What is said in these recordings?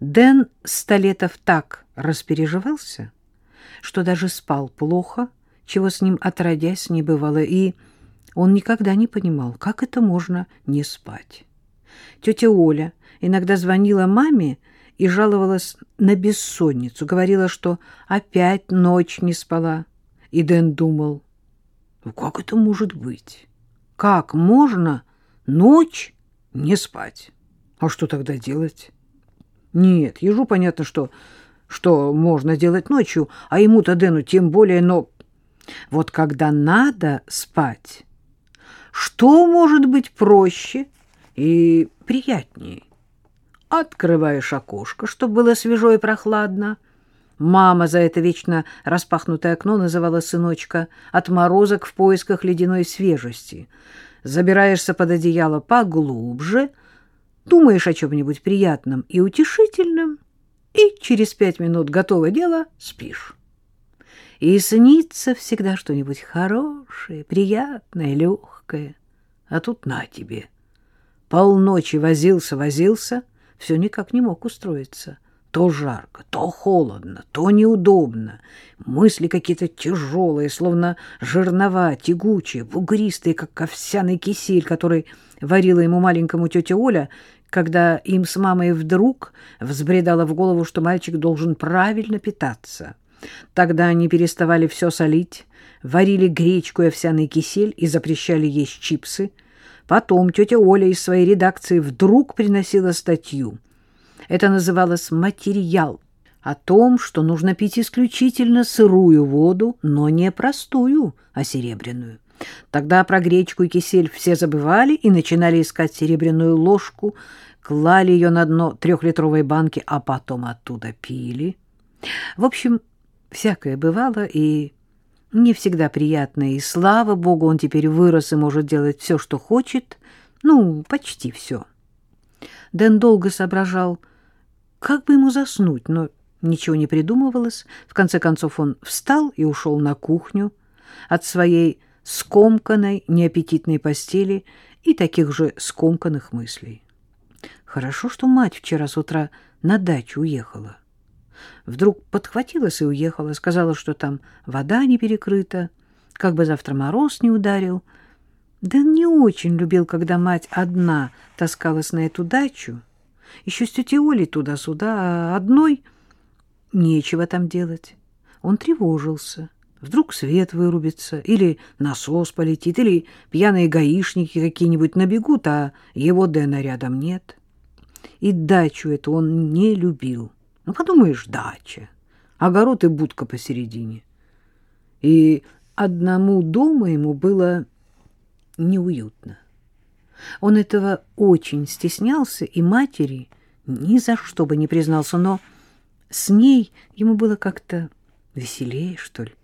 Дэн Столетов так распереживался, что даже спал плохо, чего с ним отродясь не бывало, и он никогда не понимал, как это можно не спать. Тетя Оля иногда звонила маме и жаловалась на бессонницу, говорила, что опять ночь не спала. И Дэн думал, ну как это может быть? Как можно ночь не спать? А что тогда делать? Нет, ежу понятно, что, что можно делать ночью, а ему-то Дэну тем более, но вот когда надо спать, что может быть проще и приятнее? Открываешь окошко, чтобы было свежо и прохладно. Мама за это вечно распахнутое окно называла сыночка отморозок в поисках ледяной свежести. Забираешься под одеяло поглубже, думаешь о чем-нибудь приятном и утешительном, и через пять минут готово дело спишь. И снится всегда что-нибудь хорошее, приятное, легкое. А тут на тебе. Полночи возился-возился — все никак не мог устроиться. То жарко, то холодно, то неудобно. Мысли какие-то тяжелые, словно жернова, тягучие, бугристые, как овсяный кисель, который варила ему маленькому тетя Оля, когда им с мамой вдруг взбредало в голову, что мальчик должен правильно питаться. Тогда они переставали все солить, варили гречку и овсяный кисель и запрещали есть чипсы — Потом тетя Оля из своей редакции вдруг приносила статью. Это называлось «Материал» о том, что нужно пить исключительно сырую воду, но не простую, а серебряную. Тогда про гречку и кисель все забывали и начинали искать серебряную ложку, клали ее на дно трехлитровой банки, а потом оттуда пили. В общем, всякое бывало, и не всегда приятное, и, слава богу, он теперь вырос и может делать все, что хочет, ну, почти все. Дэн долго соображал, как бы ему заснуть, но ничего не придумывалось. В конце концов он встал и ушел на кухню от своей скомканной, неаппетитной постели и таких же скомканных мыслей. Хорошо, что мать вчера с утра на дачу уехала. Вдруг подхватилась и уехала, сказала, что там вода не перекрыта, как бы завтра мороз не ударил. Дэн не очень любил, когда мать одна таскалась на эту дачу. Еще с тетей Олей туда-сюда, а одной нечего там делать. Он тревожился. Вдруг свет вырубится, или насос полетит, или пьяные гаишники какие-нибудь набегут, а его Дэна рядом нет. И дачу эту он не любил. Ну, подумаешь, дача, огород и будка посередине. И одному дома ему было неуютно. Он этого очень стеснялся, и матери ни за что бы не признался, но с ней ему было как-то веселее, что ли.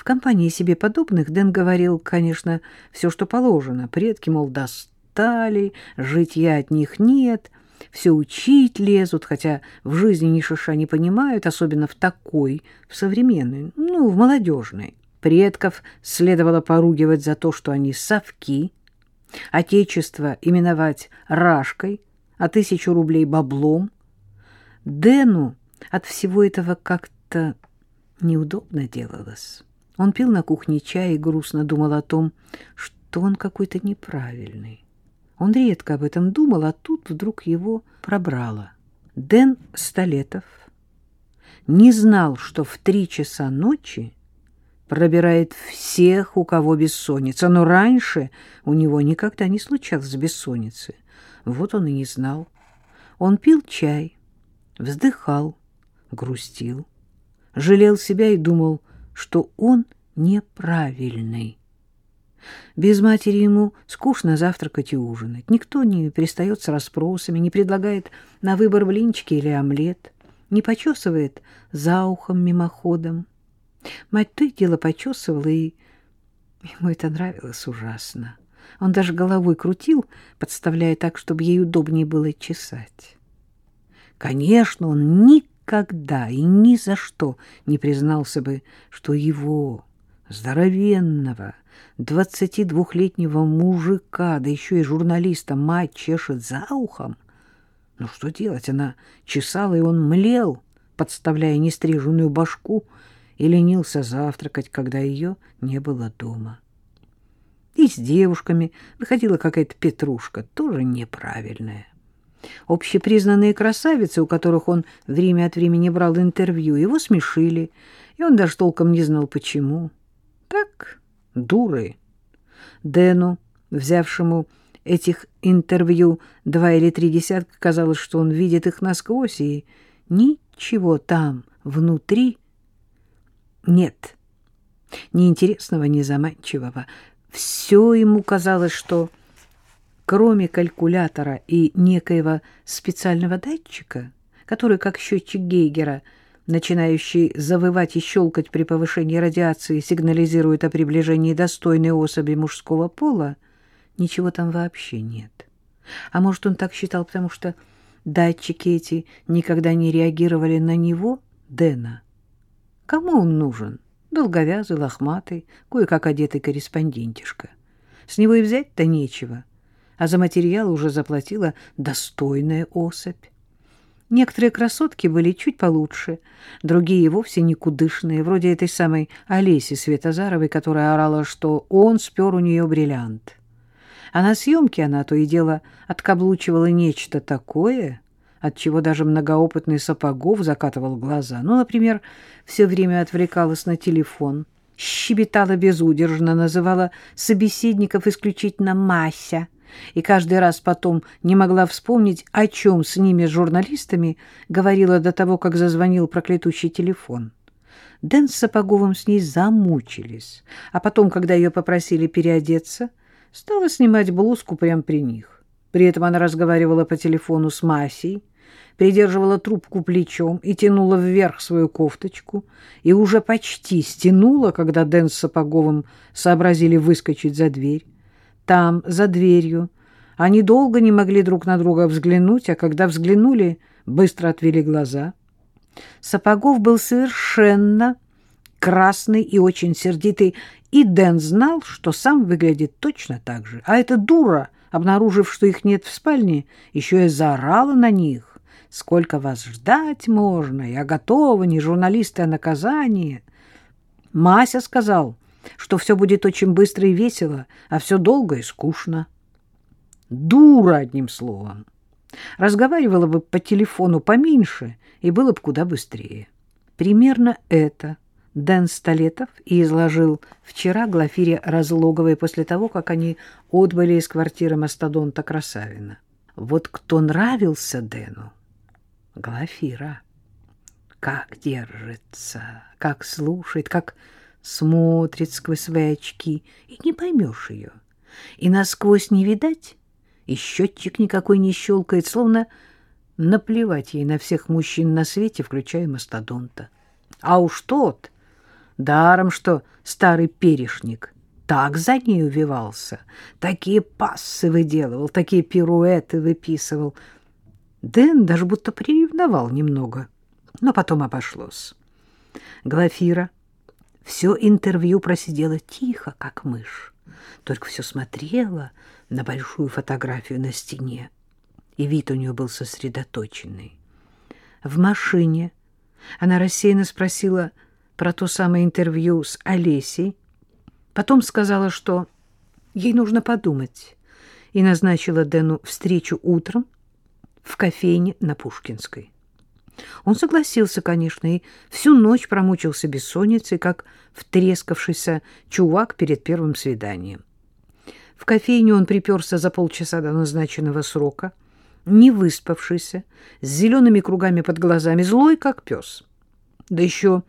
В компании себе подобных Дэн говорил, конечно, все, что положено. Предки, мол, достали, житья от них нет — все учить лезут, хотя в жизни ни шиша не понимают, особенно в такой, в современной, ну, в молодежной. Предков следовало поругивать за то, что они совки, отечество именовать рашкой, а тысячу рублей баблом. Дэну от всего этого как-то неудобно делалось. Он пил на кухне чай и грустно думал о том, что он какой-то неправильный. Он редко об этом думал, а тут вдруг его пробрало. Дэн Столетов не знал, что в три часа ночи пробирает всех, у кого бессонница, но раньше у него никогда не случалось бессонницы. Вот он и не знал. Он пил чай, вздыхал, грустил, жалел себя и думал, что он неправильный. Без матери ему скучно завтракать и ужинать. Никто не пристает с расспросами, не предлагает на выбор блинчики или омлет, не почесывает за ухом мимоходом. Мать то и дело почесывала, и ему это нравилось ужасно. Он даже головой крутил, подставляя так, чтобы ей удобнее было чесать. Конечно, он никогда и ни за что не признался бы, что его, здоровенного, двадцати двухлетнего мужика, да еще и журналиста, мать чешет за ухом, Ну что делать? Она чесала, и он млел, подставляя нестриженную башку, и ленился завтракать, когда ее не было дома. И с девушками выходила какая-то петрушка, тоже неправильная. Общепризнанные красавицы, у которых он время от времени брал интервью, его смешили, и он даже толком не знал, почему. Так, дуры. Дэну, взявшему этих интервью два или три десятка, казалось, что он видит их насквозь, и ничего там внутри нет. Ни интересного, ни заманчивого. Все ему казалось, что кроме калькулятора и некоего специального датчика, который, как счетчик Гейгера, начинающий завывать и щелкать при повышении радиации, сигнализирует о приближении достойной особи мужского пола, ничего там вообще нет. А может, он так считал, потому что датчики эти никогда не реагировали на него, Дэна? Кому он нужен? Долговязый, лохматый, кое-как одетый корреспондентишка. С него и взять-то нечего, а за материал уже заплатила достойная особь. Некоторые красотки были чуть получше, другие вовсе никудышные, вроде этой самой Олеси Светозаровой, которая орала, что он спер у нее бриллиант. А на съемке она то и дело откаблучивала нечто такое, от чего даже многоопытный Сапогов закатывал глаза. Ну, например, все время отвлекалась на телефон, щебетала безудержно, называла собеседников исключительно «Мася», и каждый раз потом не могла вспомнить, о чем с ними, журналистами, говорила до того, как зазвонил проклятущий телефон. Дэн с Сапоговым с ней замучились, а потом, когда ее попросили переодеться, стала снимать блузку прямо при них. При этом она разговаривала по телефону с Масей, придерживала трубку плечом и тянула вверх свою кофточку, и уже почти стянула, когда Дэн с Сапоговым сообразили выскочить за дверь. Там, за дверью, они долго не могли друг на друга взглянуть, а когда взглянули, быстро отвели глаза. Сапогов был совершенно красный и очень сердитый, и Дэн знал, что сам выглядит точно так же. А эта дура, обнаружив, что их нет в спальне, еще и заорала на них. Сколько вас ждать можно? Я готова, не журналисты, а наказание. Мася сказал, что все будет очень быстро и весело, а все долго и скучно. Дура, одним словом. Разговаривала бы по телефону поменьше, и было бы куда быстрее. Примерно это Дэн Столетов и изложил вчера Глафире Разлоговой после того, как они отбыли из квартиры мастодонта Красавина. Вот кто нравился Дэну, Глафира. Как держится, как слушает, как смотрит сквозь свои очки, и не поймешь ее. И насквозь не видать, и счетчик никакой не щелкает, словно наплевать ей на всех мужчин на свете, включая мастодонта. А уж тот, даром что старый перешник, так за ней увивался, такие пассы выделывал, такие пируэты выписывал — Дэн даже будто приревновал немного, но потом обошлось. Глафира все интервью просидела тихо, как мышь, только все смотрела на большую фотографию на стене, и вид у нее был сосредоточенный. В машине она рассеянно спросила про то самое интервью с Олесей, потом сказала, что ей нужно подумать, и назначила Дэну встречу утром, в кофейне на Пушкинской. Он согласился, конечно, и всю ночь промучился бессонницей, как втрескавшийся чувак перед первым свиданием. В кофейню он приперся за полчаса до назначенного срока, не выспавшийся, с зелеными кругами под глазами, злой, как пес. Да еще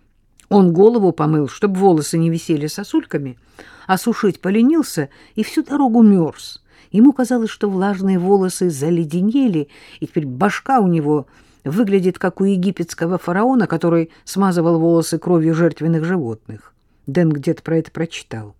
он голову помыл, чтобы волосы не висели сосульками, а сушить поленился и всю дорогу мерз. Ему казалось, что влажные волосы заледенели, и теперь башка у него выглядит как у египетского фараона, который смазывал волосы кровью жертвенных животных. Дэн где-то про это прочитал.